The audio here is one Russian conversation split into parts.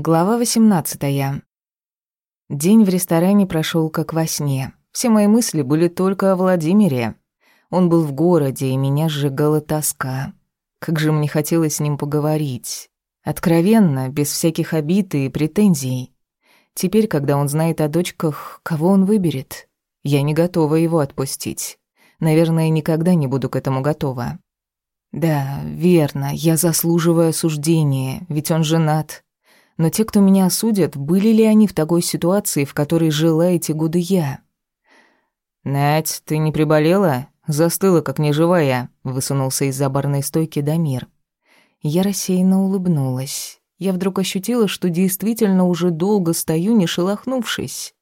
Глава 18. День в ресторане прошел как во сне. Все мои мысли были только о Владимире. Он был в городе, и меня сжигала тоска. Как же мне хотелось с ним поговорить. Откровенно, без всяких обид и претензий. Теперь, когда он знает о дочках, кого он выберет? Я не готова его отпустить. Наверное, никогда не буду к этому готова. Да, верно, я заслуживаю осуждения, ведь он женат. Но те, кто меня осудят, были ли они в такой ситуации, в которой жила эти годы я? «Надь, ты не приболела? Застыла, как неживая», — высунулся из-за барной стойки Дамир. Я рассеянно улыбнулась. Я вдруг ощутила, что действительно уже долго стою, не шелохнувшись.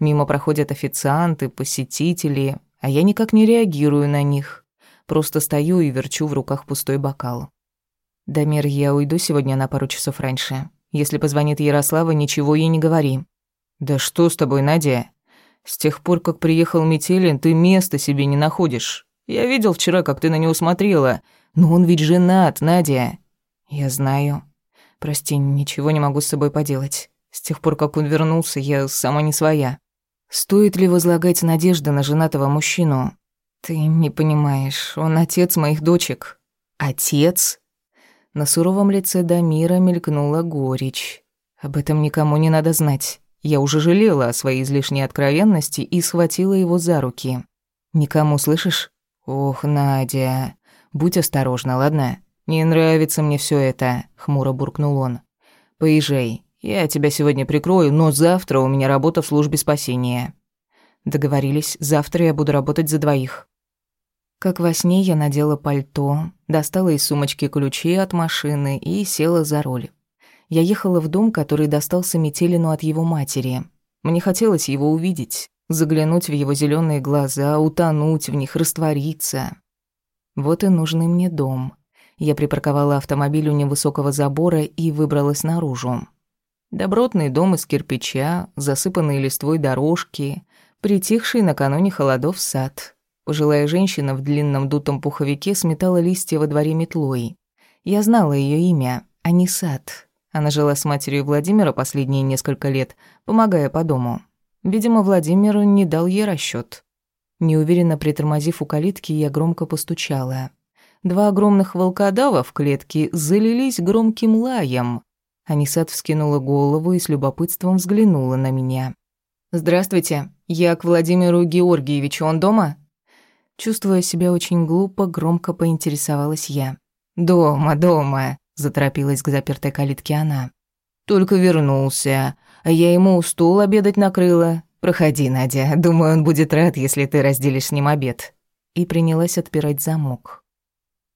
Мимо проходят официанты, посетители, а я никак не реагирую на них. Просто стою и верчу в руках пустой бокал. «Дамир, я уйду сегодня на пару часов раньше. Если позвонит Ярослава, ничего ей не говори». «Да что с тобой, Надя? С тех пор, как приехал Метелин, ты места себе не находишь. Я видел вчера, как ты на него смотрела. Но он ведь женат, Надя». «Я знаю. Прости, ничего не могу с собой поделать. С тех пор, как он вернулся, я сама не своя. Стоит ли возлагать надежды на женатого мужчину? Ты не понимаешь, он отец моих дочек». «Отец?» На суровом лице Дамира мелькнула горечь. Об этом никому не надо знать. Я уже жалела о своей излишней откровенности и схватила его за руки. «Никому, слышишь?» «Ох, Надя, будь осторожна, ладно? Не нравится мне все это», — хмуро буркнул он. «Поезжай, я тебя сегодня прикрою, но завтра у меня работа в службе спасения». Договорились, завтра я буду работать за двоих. Как во сне я надела пальто, достала из сумочки ключи от машины и села за руль. Я ехала в дом, который достался Метелину от его матери. Мне хотелось его увидеть, заглянуть в его зеленые глаза, утонуть в них, раствориться. Вот и нужный мне дом. Я припарковала автомобиль у невысокого забора и выбралась наружу. Добротный дом из кирпича, засыпанные листвой дорожки, притихший накануне холодов сад — Пожилая женщина в длинном дутом пуховике сметала листья во дворе метлой. Я знала ее имя — Анисат. Она жила с матерью Владимира последние несколько лет, помогая по дому. Видимо, Владимир не дал ей расчет. Неуверенно притормозив у калитки, я громко постучала. Два огромных волкодава в клетке залились громким лаем. Анисат вскинула голову и с любопытством взглянула на меня. «Здравствуйте, я к Владимиру Георгиевичу, он дома?» Чувствуя себя очень глупо, громко поинтересовалась я. «Дома, дома», — заторопилась к запертой калитке она. «Только вернулся, а я ему стол обедать накрыла. Проходи, Надя, думаю, он будет рад, если ты разделишь с ним обед». И принялась отпирать замок.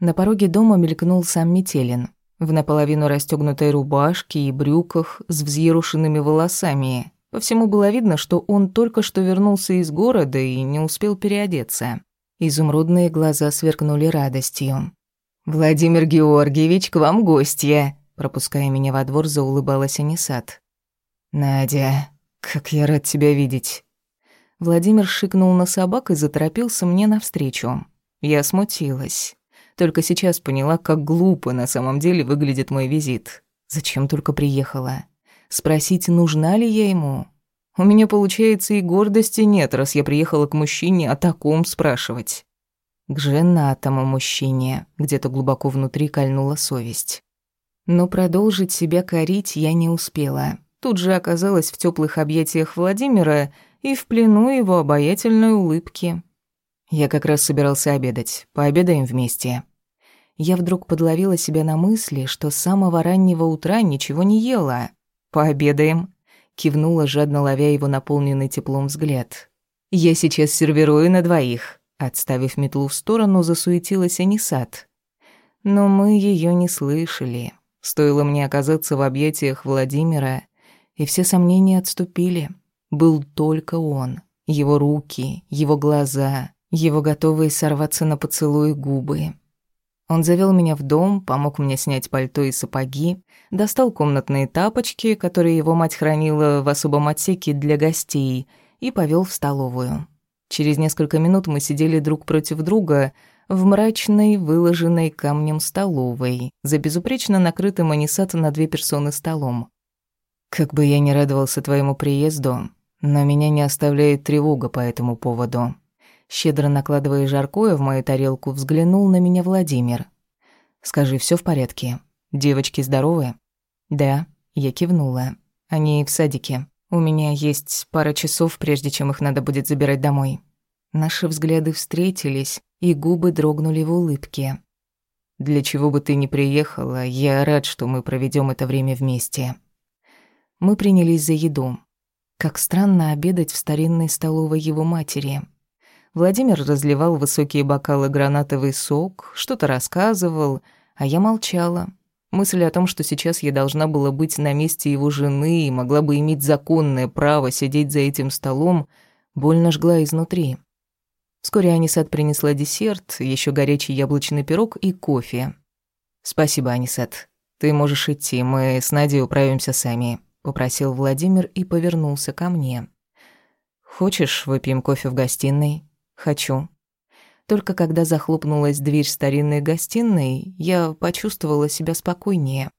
На пороге дома мелькнул сам Метелин, в наполовину расстёгнутой рубашке и брюках с взъерушенными волосами. По всему было видно, что он только что вернулся из города и не успел переодеться. Изумрудные глаза сверкнули радостью. «Владимир Георгиевич, к вам гостья!» Пропуская меня во двор, заулыбалась Анисат. «Надя, как я рад тебя видеть!» Владимир шикнул на собак и заторопился мне навстречу. Я смутилась. Только сейчас поняла, как глупо на самом деле выглядит мой визит. Зачем только приехала? Спросить, нужна ли я ему? У меня, получается, и гордости нет, раз я приехала к мужчине о таком спрашивать. К женатому мужчине где-то глубоко внутри кольнула совесть. Но продолжить себя корить я не успела. Тут же оказалась в теплых объятиях Владимира и в плену его обаятельной улыбки. Я как раз собирался обедать. Пообедаем вместе. Я вдруг подловила себя на мысли, что с самого раннего утра ничего не ела. Пообедаем кивнула, жадно ловя его наполненный теплом взгляд. «Я сейчас сервирую на двоих», — отставив метлу в сторону, засуетилась Анисат. Но мы ее не слышали. Стоило мне оказаться в объятиях Владимира, и все сомнения отступили. Был только он, его руки, его глаза, его готовые сорваться на поцелуй губы. Он завел меня в дом, помог мне снять пальто и сапоги, достал комнатные тапочки, которые его мать хранила в особом отсеке для гостей, и повел в столовую. Через несколько минут мы сидели друг против друга в мрачной, выложенной камнем столовой, за безупречно накрытым анисат на две персоны столом. Как бы я ни радовался твоему приезду, но меня не оставляет тревога по этому поводу. Щедро накладывая жаркое в мою тарелку, взглянул на меня Владимир. «Скажи, все в порядке? Девочки здоровы?» «Да», — я кивнула. «Они в садике. У меня есть пара часов, прежде чем их надо будет забирать домой». Наши взгляды встретились, и губы дрогнули в улыбке. «Для чего бы ты ни приехала, я рад, что мы проведем это время вместе». Мы принялись за еду. Как странно обедать в старинной столовой его матери. Владимир разливал высокие бокалы гранатовый сок, что-то рассказывал, а я молчала. Мысль о том, что сейчас я должна была быть на месте его жены и могла бы иметь законное право сидеть за этим столом, больно жгла изнутри. Вскоре Анисат принесла десерт, еще горячий яблочный пирог и кофе. «Спасибо, Анисат. Ты можешь идти, мы с Надей управимся сами», — попросил Владимир и повернулся ко мне. «Хочешь, выпьем кофе в гостиной?» «Хочу». Только когда захлопнулась дверь старинной гостиной, я почувствовала себя спокойнее.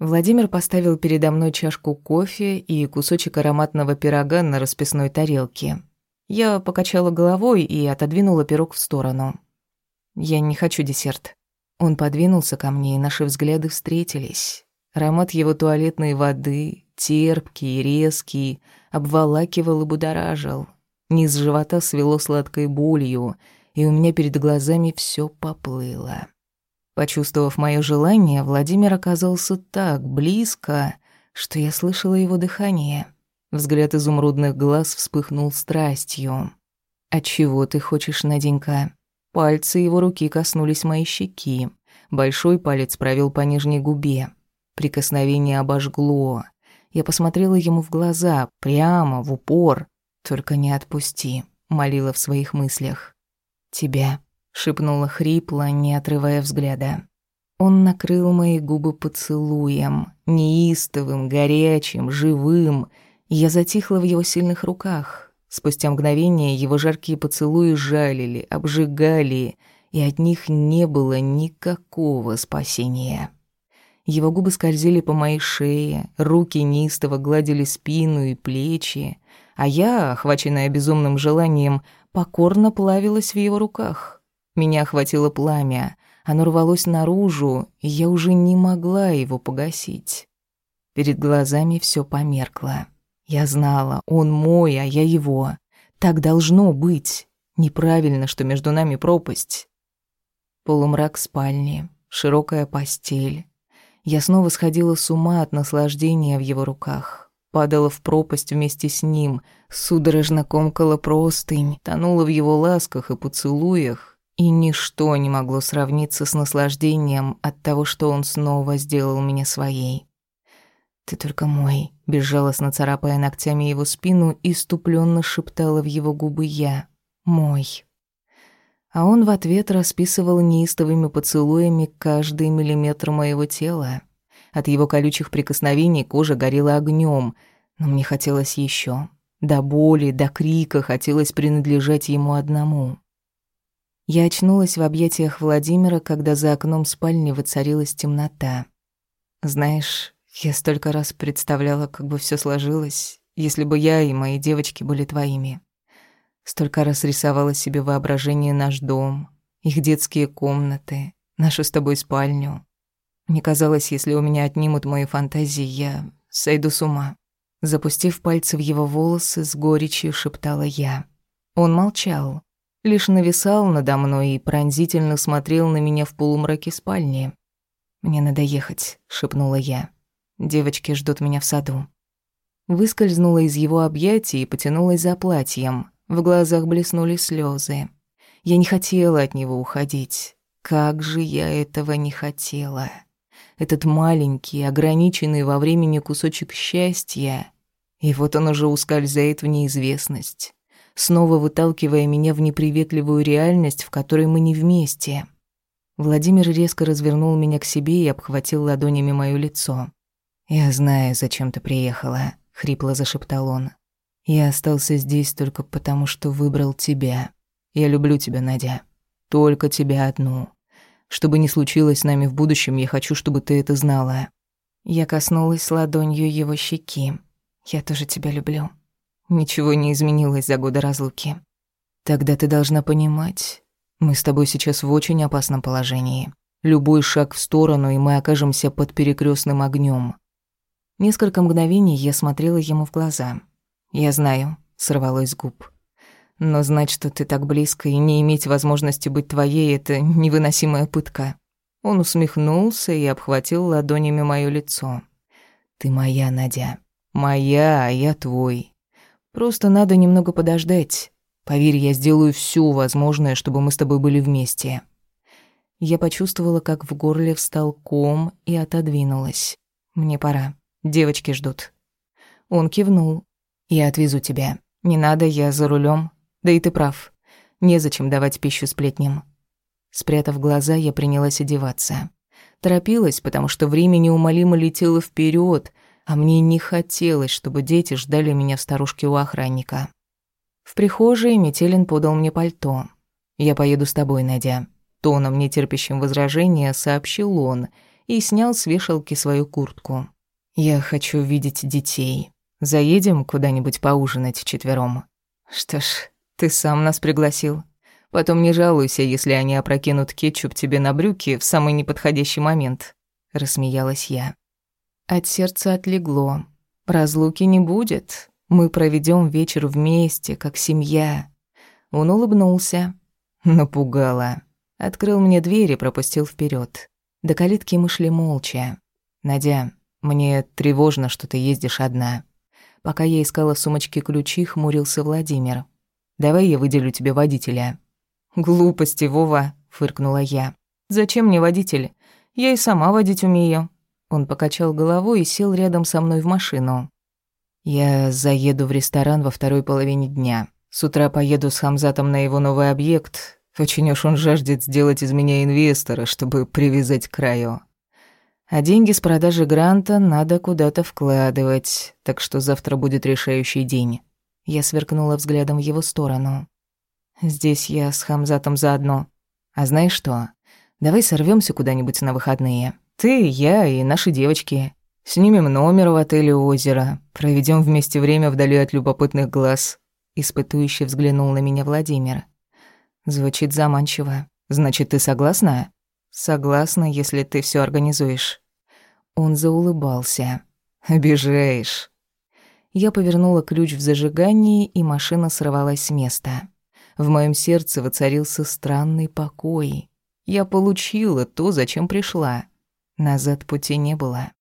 Владимир поставил передо мной чашку кофе и кусочек ароматного пирога на расписной тарелке. Я покачала головой и отодвинула пирог в сторону. «Я не хочу десерт». Он подвинулся ко мне, и наши взгляды встретились. Аромат его туалетной воды, терпкий, резкий, обволакивал и будоражил. Низ живота свело сладкой болью, и у меня перед глазами все поплыло. Почувствовав мое желание, Владимир оказался так близко, что я слышала его дыхание. Взгляд изумрудных глаз вспыхнул страстью. «А чего ты хочешь, Наденька?» Пальцы его руки коснулись моей щеки. Большой палец провел по нижней губе. Прикосновение обожгло. Я посмотрела ему в глаза, прямо, в упор. «Только не отпусти», — молила в своих мыслях. «Тебя», — шепнула хрипло, не отрывая взгляда. Он накрыл мои губы поцелуем, неистовым, горячим, живым, я затихла в его сильных руках. Спустя мгновение его жаркие поцелуи жалили, обжигали, и от них не было никакого спасения. Его губы скользили по моей шее, руки неистово гладили спину и плечи, а я, охваченная безумным желанием, покорно плавилась в его руках. Меня охватило пламя, оно рвалось наружу, и я уже не могла его погасить. Перед глазами все померкло. Я знала, он мой, а я его. Так должно быть. Неправильно, что между нами пропасть. Полумрак спальни, широкая постель. Я снова сходила с ума от наслаждения в его руках падала в пропасть вместе с ним, судорожно комкала простынь, тонула в его ласках и поцелуях, и ничто не могло сравниться с наслаждением от того, что он снова сделал меня своей. «Ты только мой», — безжалостно царапая ногтями его спину, иступленно шептала в его губы я. «Мой». А он в ответ расписывал неистовыми поцелуями каждый миллиметр моего тела. От его колючих прикосновений кожа горела огнем, но мне хотелось еще. До боли, до крика хотелось принадлежать ему одному. Я очнулась в объятиях Владимира, когда за окном спальни воцарилась темнота. Знаешь, я столько раз представляла, как бы все сложилось, если бы я и мои девочки были твоими. Столько раз рисовала себе воображение наш дом, их детские комнаты, нашу с тобой спальню. Мне казалось, если у меня отнимут мои фантазии, я сойду с ума. Запустив пальцы в его волосы, с горечью шептала я. Он молчал, лишь нависал надо мной и пронзительно смотрел на меня в полумраке спальни. «Мне надо ехать», — шепнула я. «Девочки ждут меня в саду». Выскользнула из его объятий и потянулась за платьем. В глазах блеснули слезы. Я не хотела от него уходить. Как же я этого не хотела этот маленький, ограниченный во времени кусочек счастья. И вот он уже ускользает в неизвестность, снова выталкивая меня в неприветливую реальность, в которой мы не вместе. Владимир резко развернул меня к себе и обхватил ладонями моё лицо. «Я знаю, зачем ты приехала», — хрипло зашептал он. «Я остался здесь только потому, что выбрал тебя. Я люблю тебя, Надя. Только тебя одну. Что бы ни случилось с нами в будущем, я хочу, чтобы ты это знала. Я коснулась ладонью его щеки. «Я тоже тебя люблю. Ничего не изменилось за годы разлуки. Тогда ты должна понимать, мы с тобой сейчас в очень опасном положении. Любой шаг в сторону, и мы окажемся под перекрестным огнем. Несколько мгновений я смотрела ему в глаза. «Я знаю», — сорвалось с губ. «Но знать, что ты так близко, и не иметь возможности быть твоей — это невыносимая пытка». Он усмехнулся и обхватил ладонями моё лицо. «Ты моя, Надя. Моя, а я твой. Просто надо немного подождать. Поверь, я сделаю всё возможное, чтобы мы с тобой были вместе». Я почувствовала, как в горле встал ком и отодвинулась. «Мне пора. Девочки ждут». Он кивнул. «Я отвезу тебя. Не надо, я за рулем. Да и ты прав. Незачем давать пищу сплетням. Спрятав глаза, я принялась одеваться. Торопилась, потому что время неумолимо летело вперед, а мне не хотелось, чтобы дети ждали меня в старушке у охранника. В прихожей Метелин подал мне пальто. «Я поеду с тобой, Надя», — тоном, нетерпящим возражения, сообщил он и снял с вешалки свою куртку. «Я хочу видеть детей. Заедем куда-нибудь поужинать вчетвером?» «Что ж, ты сам нас пригласил», Потом не жалуйся, если они опрокинут кетчуп тебе на брюки в самый неподходящий момент», — рассмеялась я. От сердца отлегло. Разлуки не будет. Мы проведем вечер вместе, как семья. Он улыбнулся. Напугала. Открыл мне дверь и пропустил вперед. До калитки мы шли молча. «Надя, мне тревожно, что ты ездишь одна». Пока я искала в сумочке ключи, хмурился Владимир. «Давай я выделю тебе водителя». «Глупости, Вова», — фыркнула я. «Зачем мне водитель? Я и сама водить умею». Он покачал головой и сел рядом со мной в машину. «Я заеду в ресторан во второй половине дня. С утра поеду с Хамзатом на его новый объект. Очень уж он жаждет сделать из меня инвестора, чтобы привязать к краю. А деньги с продажи гранта надо куда-то вкладывать, так что завтра будет решающий день». Я сверкнула взглядом в его сторону. Здесь я с Хамзатом заодно. А знаешь что? Давай сорвемся куда-нибудь на выходные. Ты, я и наши девочки. Снимем номер в отеле «Озеро». Проведем вместе время вдали от любопытных глаз. Испытующе взглянул на меня Владимир. Звучит заманчиво. Значит, ты согласна? Согласна, если ты все организуешь. Он заулыбался. Обижаешь. Я повернула ключ в зажигании, и машина сорвалась с места. В моем сердце воцарился странный покой. Я получила то, зачем пришла. Назад пути не было.